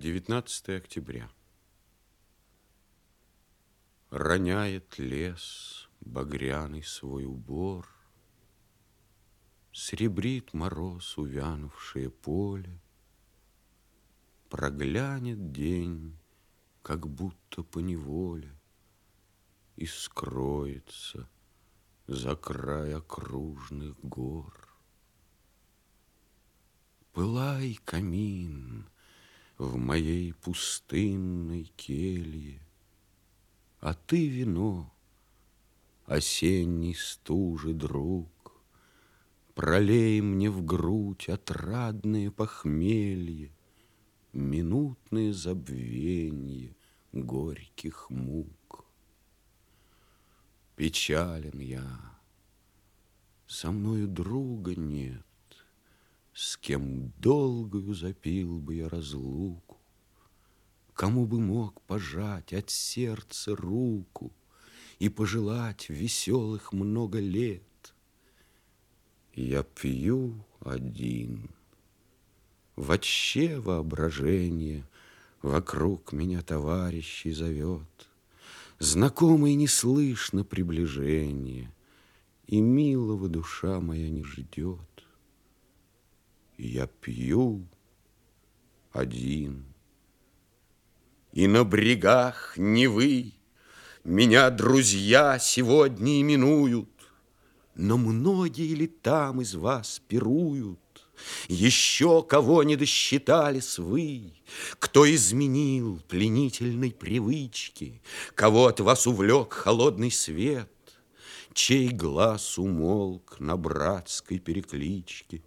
19 октября. Роняет лес багряный свой убор, Сребрит мороз увянувшее поле, Проглянет день, как будто по неволе, И скроется за край окружных гор. Пылай, камин, в моей пустынной келье, А ты вино, осенний стужи друг, Пролей мне в грудь отрадное похмелье, Минутное забвенье горьких мук. Печален я, со мною друга нет, С кем долгою запил бы я разлуку, Кому бы мог пожать от сердца руку И пожелать веселых много лет. Я пью один — Вообще воображение Вокруг меня товарищей зовет. Знакомый не слышно приближение, И милого душа моя не ждет. Я пью один. И на брегах Невы Меня друзья сегодня именуют, Но многие ли там из вас пируют, еще кого не досчитались вы, Кто изменил пленительной привычки, Кого от вас увлек холодный свет, Чей глаз умолк на братской перекличке.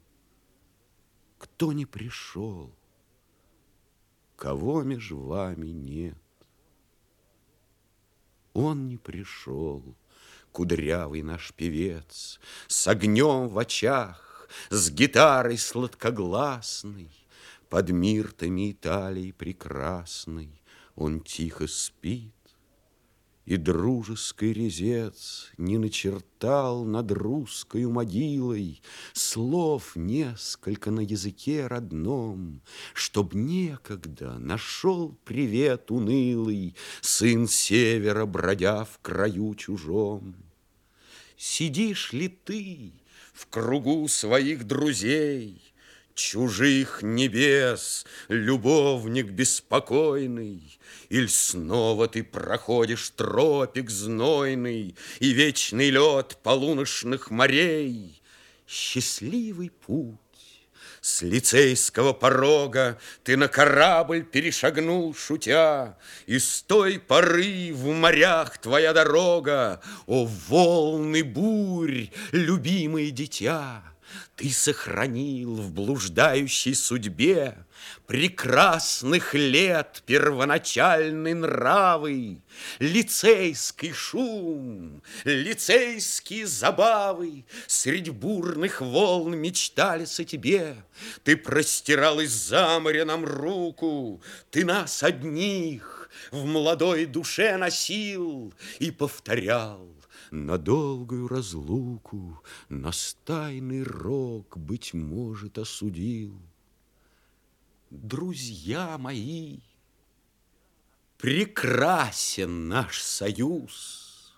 Кто не пришел, кого меж вами нет. Он не пришел, кудрявый наш певец, С огнем в очах, с гитарой сладкогласной, Под миртами Италии прекрасной. Он тихо спит, и дружеский резец Не начертал над русской могилой Слов несколько на языке родном, Чтоб некогда нашел привет унылый Сын севера, бродя в краю чужом. Сидишь ли ты, в кругу своих друзей, Чужих небес, любовник беспокойный, Иль снова ты проходишь тропик знойный И вечный лед полуночных морей? Счастливый путь с лицейского порога Ты на корабль перешагнул, шутя, И с той поры в морях твоя дорога, О, волны бурь, любимое дитя! Ты сохранил в блуждающей судьбе Прекрасных лет первоначальной нравы, Лицейский шум, лицейские забавы Средь бурных волн мечтались о тебе. Ты простиралась за море нам руку, Ты нас одних в молодой душе носил И повторял на долгую разлуку Нас тайный рок, быть может, осудил. Друзья мои, прекрасен наш союз.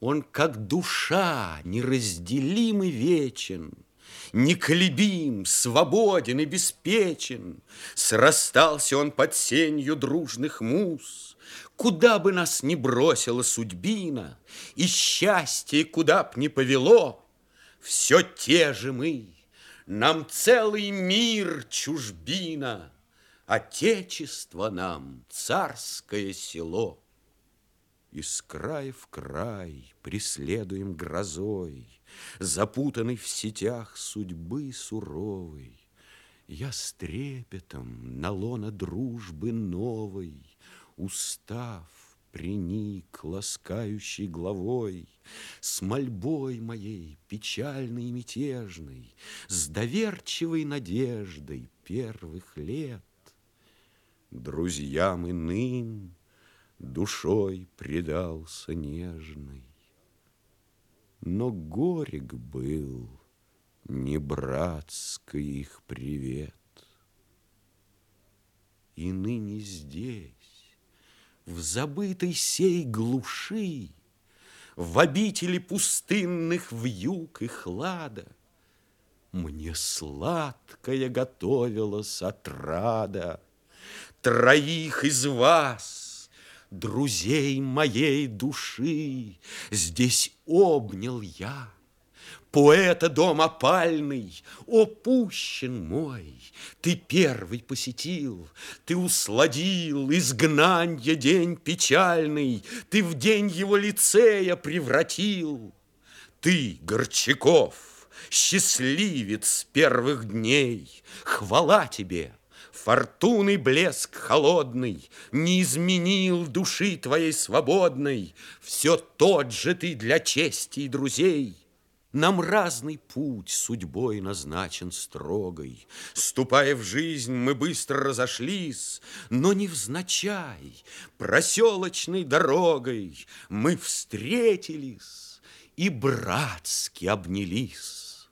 Он, как душа, неразделим и вечен, Неколебим, свободен и беспечен. Срастался он под сенью дружных муз. Куда бы нас ни бросила судьбина, И счастье куда б ни повело, Все те же мы, нам целый мир чужбина, Отечество нам царское село. Из края в край преследуем грозой, Запутанный в сетях судьбы суровой. Я с трепетом на лона дружбы новой, Устав, приник ласкающей главой, С мольбой моей печальной и мятежной, С доверчивой надеждой первых лет. Друзьям иным душой предался нежной, Но горек был не братский их привет. И ныне здесь, в забытой сей глуши, В обители пустынных вьюг и хлада, Мне сладкая готовилась отрада. Троих из вас, друзей моей души, Здесь обнял я, Поэта дом опальный, о, пущен мой, Ты первый посетил, ты усладил Изгнанье день печальный, Ты в день его лицея превратил. Ты, Горчаков, счастливец первых дней, Хвала тебе, Фортуны блеск холодный Не изменил души твоей свободной, Все тот же ты для чести и друзей. Нам разный путь судьбой назначен строгой. Ступая в жизнь, мы быстро разошлись, Но невзначай, проселочной дорогой Мы встретились и братски обнялись.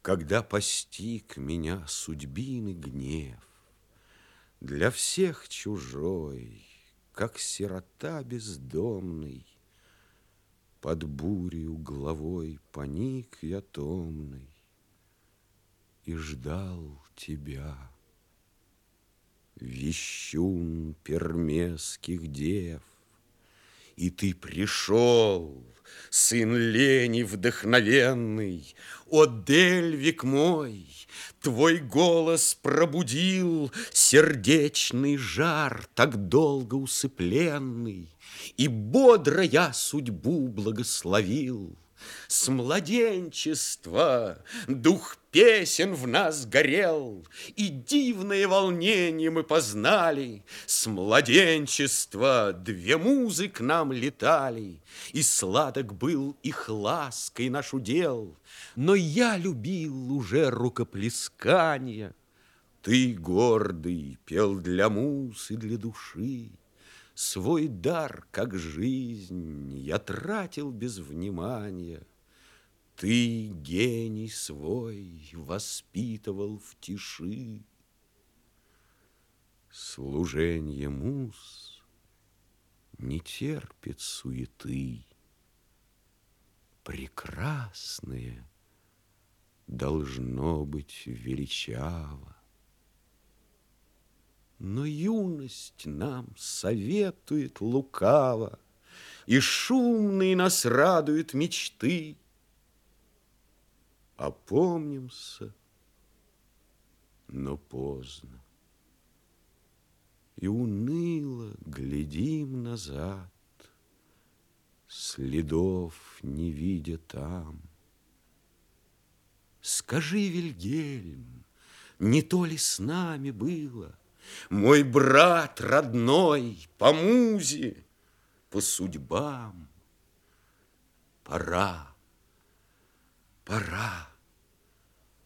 Когда постиг меня судьбины гнев, Для всех чужой, как сирота бездомный, под бурью головой поник я томный И ждал тебя. Вещун пермеских дев, И ты пришел, сын лени вдохновенный, О, Дельвик мой, твой голос пробудил Сердечный жар, так долго усыпленный, И бодро я судьбу благословил. С младенчества дух песен в нас горел, И дивное волнение мы познали. С младенчества две музы к нам летали, И сладок был их лаской наш удел. Но я любил уже рукоплескания. Ты, гордый, пел для муз и для души, Свой дар, как жизнь, я тратил без внимания. Ты гений свой воспитывал в тиши. Служенье муз не терпит суеты. Прекрасное должно быть величаво. Но юность нам советует лукаво, И шумные нас радуют мечты. Опомнимся, но поздно. И уныло глядим назад, Следов не видя там. Скажи, Вильгельм, не то ли с нами было — мой брат родной по музе, по судьбам. Пора, пора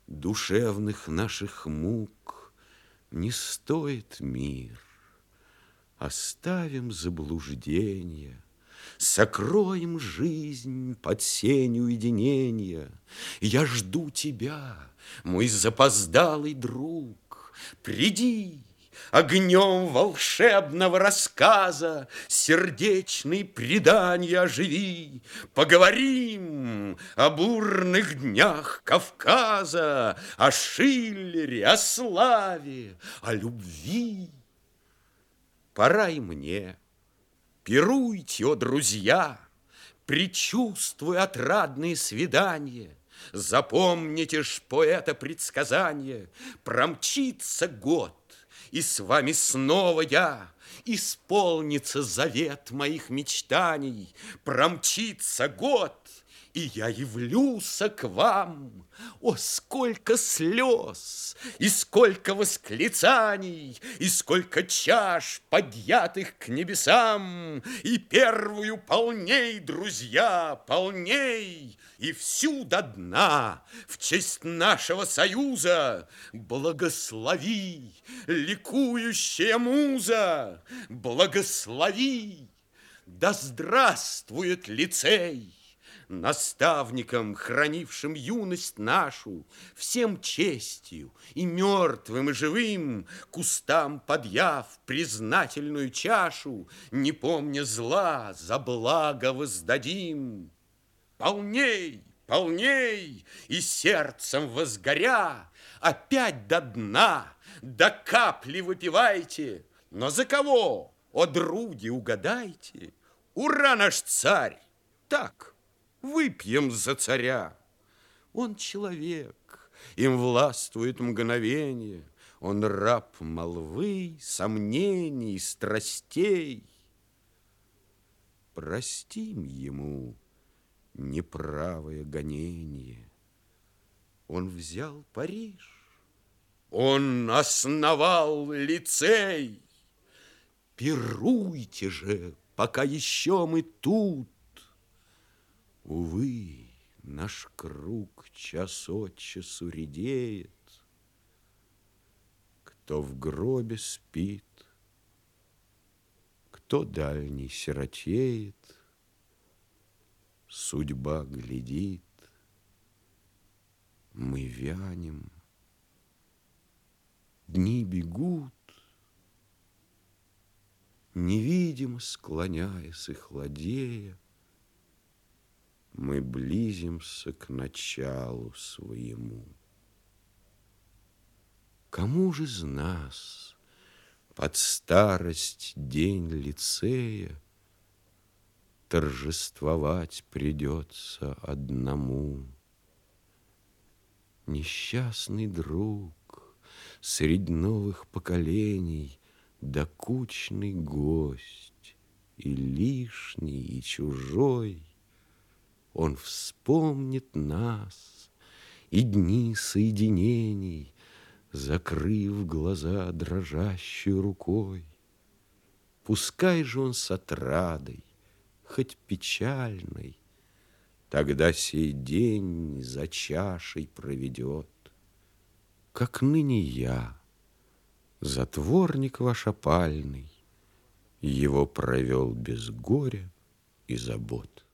душевных наших мук не стоит мир. Оставим заблуждения, Сокроем жизнь под сень уединения. Я жду тебя, мой запоздалый друг. Приди, Огнем волшебного рассказа Сердечный предания оживи. Поговорим о бурных днях Кавказа, О Шиллере, о славе, о любви. Пора и мне. Пируйте, о друзья, Предчувствуя отрадные свидания, Запомните ж поэта предсказания, Промчится год, и с вами снова я. Исполнится завет моих мечтаний, промчится год, и я явлюся к вам. О, сколько слез, и сколько восклицаний, и сколько чаш, подъятых к небесам, и первую полней, друзья, полней, и всю до дна в честь нашего союза благослови, ликующая муза, благослови, да здравствует лицей! наставником, хранившим юность нашу, всем честью и мертвым, и живым, кустам подъяв признательную чашу, не помня зла, за благо воздадим. Полней, полней, и сердцем возгоря, опять до дна, до капли выпивайте. Но за кого, о други, угадайте? Ура, наш царь! Так, выпьем за царя. Он человек, им властвует мгновение, Он раб молвы, сомнений, страстей. Простим ему неправое гонение. Он взял Париж, он основал лицей. Пируйте же, пока еще мы тут. Увы, наш круг час от часу редеет. Кто в гробе спит, кто дальний сиротеет, Судьба глядит, мы вянем, Дни бегут, Невидимо склоняясь и хладея, Мы близимся к началу своему. Кому же из нас под старость день лицея Торжествовать придется одному? Несчастный друг, Средь новых поколений Докучный гость и лишний, и чужой. Он вспомнит нас и дни соединений, Закрыв глаза дрожащей рукой. Пускай же он с отрадой, хоть печальной, Тогда сей день за чашей проведет как ныне я, затворник ваш опальный, его провел без горя и забот.